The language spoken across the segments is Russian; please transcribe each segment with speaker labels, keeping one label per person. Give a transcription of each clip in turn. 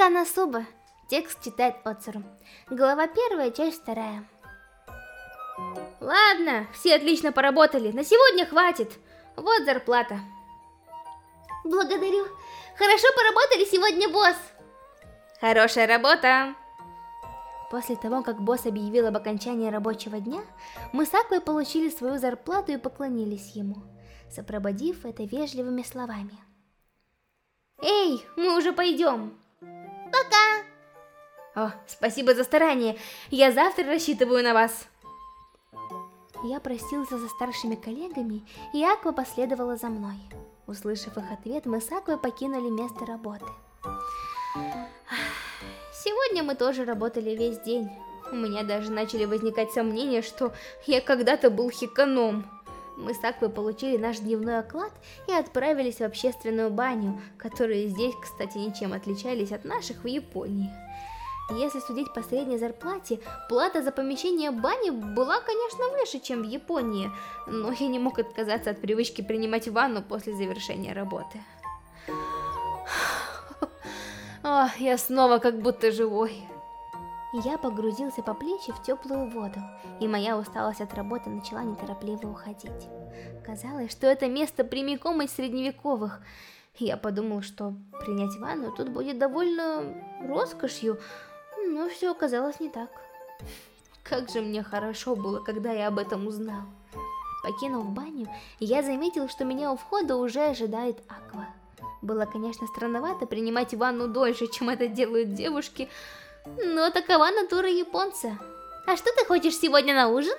Speaker 1: Канасуба. Текст читает Оцеру. Глава первая, часть вторая. Ладно, все отлично поработали. На сегодня хватит. Вот зарплата.
Speaker 2: Благодарю. Хорошо поработали сегодня, босс.
Speaker 1: Хорошая работа. После того, как босс объявил об окончании рабочего дня, мы с Аквой получили свою зарплату и поклонились ему, сопроводив это вежливыми словами. Эй, мы уже пойдем.
Speaker 2: Пока.
Speaker 1: О, спасибо за старание. Я завтра рассчитываю на вас. Я простился со старшими коллегами, и Аква последовала за мной. Услышав их ответ, мы с Аквой покинули место работы. Сегодня мы тоже работали весь день. У меня даже начали возникать сомнения, что я когда-то был хиканом. Мы с Аквой получили наш дневной оклад и отправились в общественную баню, которые здесь, кстати, ничем отличались от наших в Японии. Если судить по средней зарплате, плата за помещение бани была, конечно, выше, чем в Японии, но я не мог отказаться от привычки принимать ванну после завершения работы. О, я снова как будто живой. Я погрузился по плечи в теплую воду, и моя усталость от работы начала неторопливо уходить. Казалось, что это место прямиком из средневековых. Я подумал, что принять ванну тут будет довольно роскошью, но все оказалось не так. Как же мне хорошо было, когда я об этом узнал. Покинув баню, я заметил, что меня у входа уже ожидает Аква. Было, конечно, странновато принимать ванну дольше, чем это делают девушки, но такова натура японца.
Speaker 2: А что ты хочешь сегодня на ужин?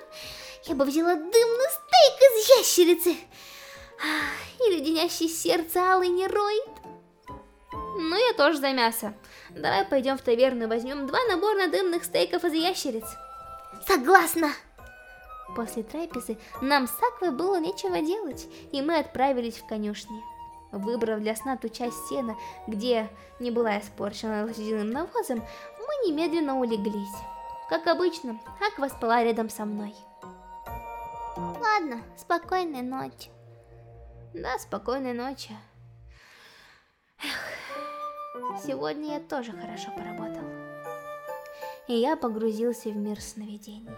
Speaker 2: Я бы взяла дымный стейк из ящерицы. Или леденящий сердце алый нероид.
Speaker 1: Ну, я тоже за мясо. Давай пойдем в таверну и возьмем два набора дымных стейков из ящериц.
Speaker 2: Согласна.
Speaker 1: После трапезы нам с Аквой было нечего делать, и мы отправились в конюшни. Выбрав для сна ту часть сена, где не была испорчена лошадиным навозом, мы немедленно улеглись. Как обычно, Аква спала рядом со мной.
Speaker 2: Ладно, спокойной ночи.
Speaker 1: Да, спокойной ночи. Эх, сегодня я тоже хорошо поработал. И я погрузился в мир сновидений.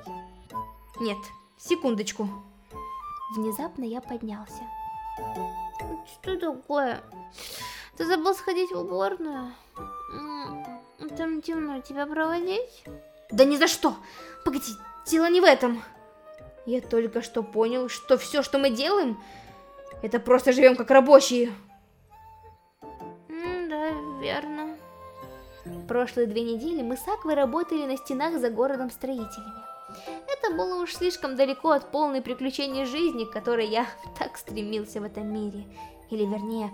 Speaker 1: Нет, секундочку. Внезапно я поднялся.
Speaker 2: Что такое? Ты забыл сходить в уборную? Там темно, тебя проводить?
Speaker 1: Да ни за что! Погоди, дело не в этом. Я только что понял, что все, что мы делаем, это просто живем как рабочие.
Speaker 2: Да, верно.
Speaker 1: Прошлые две недели мы с Аквой работали на стенах за городом строителями. Это было уж слишком далеко от полной приключений жизни, к которой я так стремился в этом мире. Или вернее,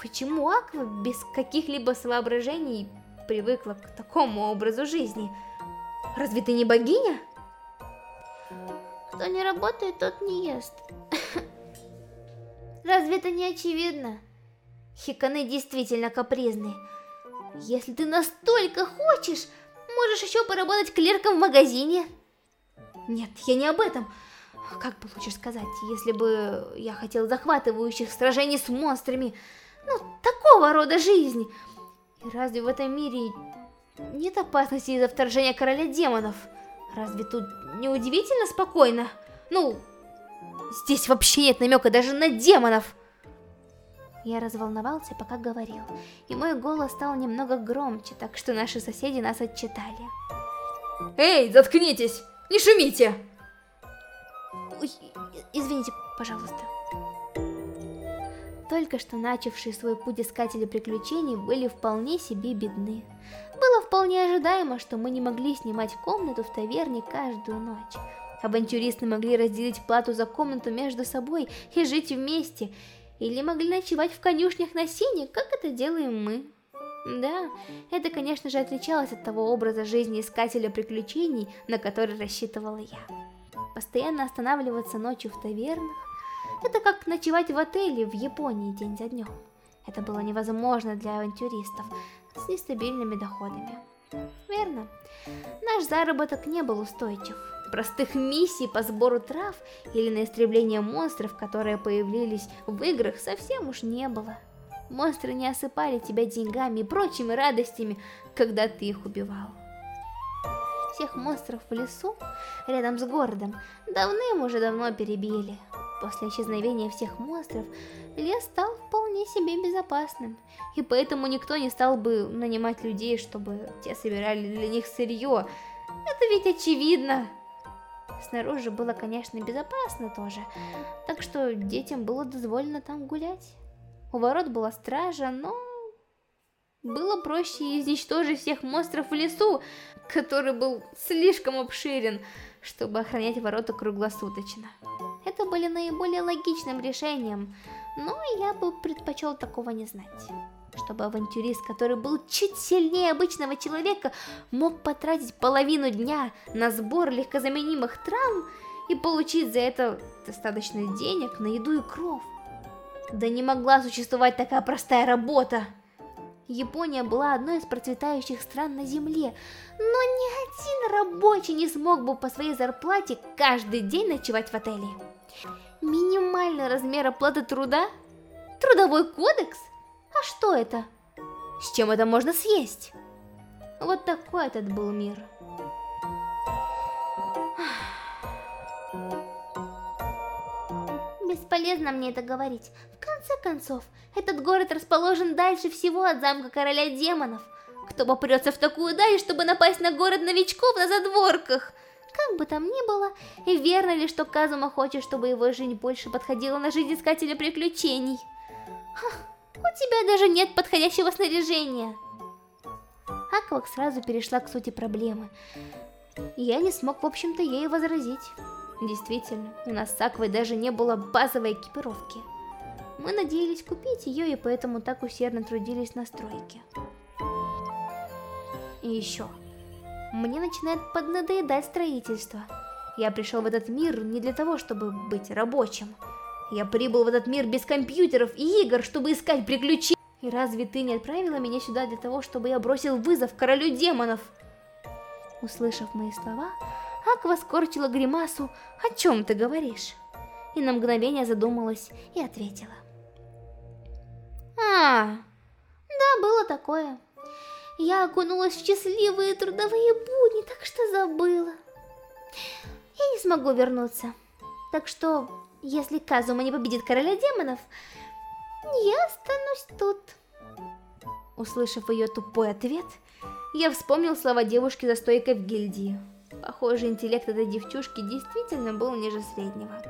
Speaker 1: почему Аква без каких-либо соображений привыкла к такому образу жизни? Разве ты не богиня?
Speaker 2: Кто не работает, тот не ест. Разве это не очевидно?
Speaker 1: Хиканы действительно капризны. Если ты настолько хочешь, можешь еще поработать клерком в магазине. Нет, я не об этом. Как бы лучше сказать, если бы я хотел захватывающих сражений с монстрами, ну, такого рода жизни. И разве в этом мире нет опасности из-за вторжения короля демонов? Разве тут не удивительно спокойно? Ну, здесь вообще нет намека даже на демонов. Я разволновался, пока говорил, и мой голос стал немного громче, так что наши соседи нас отчитали. Эй, заткнитесь! Не шумите! Ой, извините, пожалуйста. Только что начавшие свой путь искатели приключений были вполне себе бедны. Было вполне ожидаемо, что мы не могли снимать комнату в таверне каждую ночь. Авантюристы могли разделить плату за комнату между собой и жить вместе, или могли ночевать в конюшнях на сене, как это делаем мы. Да, это, конечно же, отличалось от того образа жизни искателя приключений, на который рассчитывала я. Постоянно останавливаться ночью в тавернах, это как ночевать в отеле в Японии день за днем. Это было невозможно для авантюристов с нестабильными доходами. Верно, наш заработок не был устойчив. Простых миссий по сбору трав или на истребление монстров, которые появились в играх, совсем уж не было. Монстры не осыпали тебя деньгами и прочими радостями, когда ты их убивал. Всех монстров в лесу, рядом с городом, давным уже давно перебили. После исчезновения всех монстров, лес стал вполне себе безопасным, и поэтому никто не стал бы нанимать людей, чтобы те собирали для них сырье. Это ведь очевидно. Снаружи было, конечно, безопасно тоже, так что детям было дозволено там гулять. У ворот была стража, но было проще изничтожить всех монстров в лесу, который был слишком обширен, чтобы охранять ворота круглосуточно. Это были наиболее логичным решением, но я бы предпочел такого не знать. Чтобы авантюрист, который был чуть сильнее обычного человека, мог потратить половину дня на сбор легкозаменимых травм и получить за это достаточно денег на еду и кров. Да не могла существовать такая простая работа. Япония была одной из процветающих стран на Земле, но ни один рабочий не смог бы по своей зарплате каждый день ночевать в отеле. Минимальный размер оплаты труда? Трудовой кодекс? А что это? С чем это можно съесть? Вот такой этот был мир. Бесполезно мне это говорить. В конце концов, этот город расположен дальше всего от замка короля демонов. Кто попрется в такую даль, чтобы напасть на город новичков на задворках? Как бы там ни было, верно ли, что Казума хочет, чтобы его жизнь больше подходила на жизнь искателя приключений? Ха, у тебя даже нет подходящего снаряжения. Аквак сразу перешла к сути проблемы. Я не смог, в общем-то, ей возразить. Действительно, у нас с Аквой даже не было базовой экипировки. Мы надеялись купить ее, и поэтому так усердно трудились на стройке. И еще. Мне начинает поднадоедать строительство. Я пришел в этот мир не для того, чтобы быть рабочим. Я прибыл в этот мир без компьютеров и игр, чтобы искать приключения. И разве ты не отправила меня сюда для того, чтобы я бросил вызов королю демонов? Услышав мои слова, Аква скорчила гримасу «О чем ты говоришь?» И на мгновение задумалась и ответила. «А, да, было такое. Я окунулась в счастливые трудовые будни, так что забыла. Я не смогу вернуться. Так что, если Казума не победит короля демонов, я останусь тут». Услышав ее тупой ответ, я вспомнил слова девушки за стойкой в гильдии. Похоже, интеллект этой девчушки действительно был ниже среднего.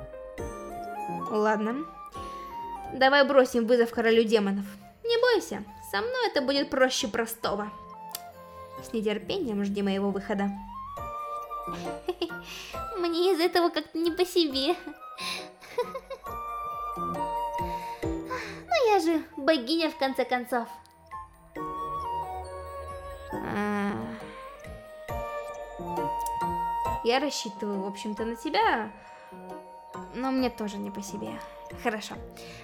Speaker 1: Ладно. Давай бросим вызов королю демонов. Не бойся, со мной это будет проще простого. С нетерпением жди моего выхода. Мне из этого как-то не по себе. Но я же богиня в конце концов. А... Я рассчитываю, в общем-то, на тебя, но мне тоже не по себе. Хорошо.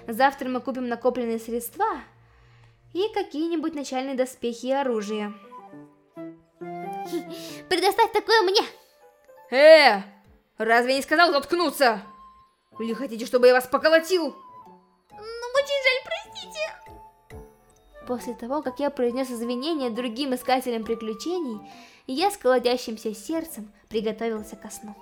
Speaker 1: Завтра мы купим накопленные средства и какие-нибудь начальные доспехи и оружие. Предоставь такое мне! Э, разве не сказал заткнуться? Или хотите, чтобы я вас поколотил? Ну, очень жаль, простите. После того, как я произнес извинения другим искателям приключений, я с колотящимся сердцем приготовился ко сну.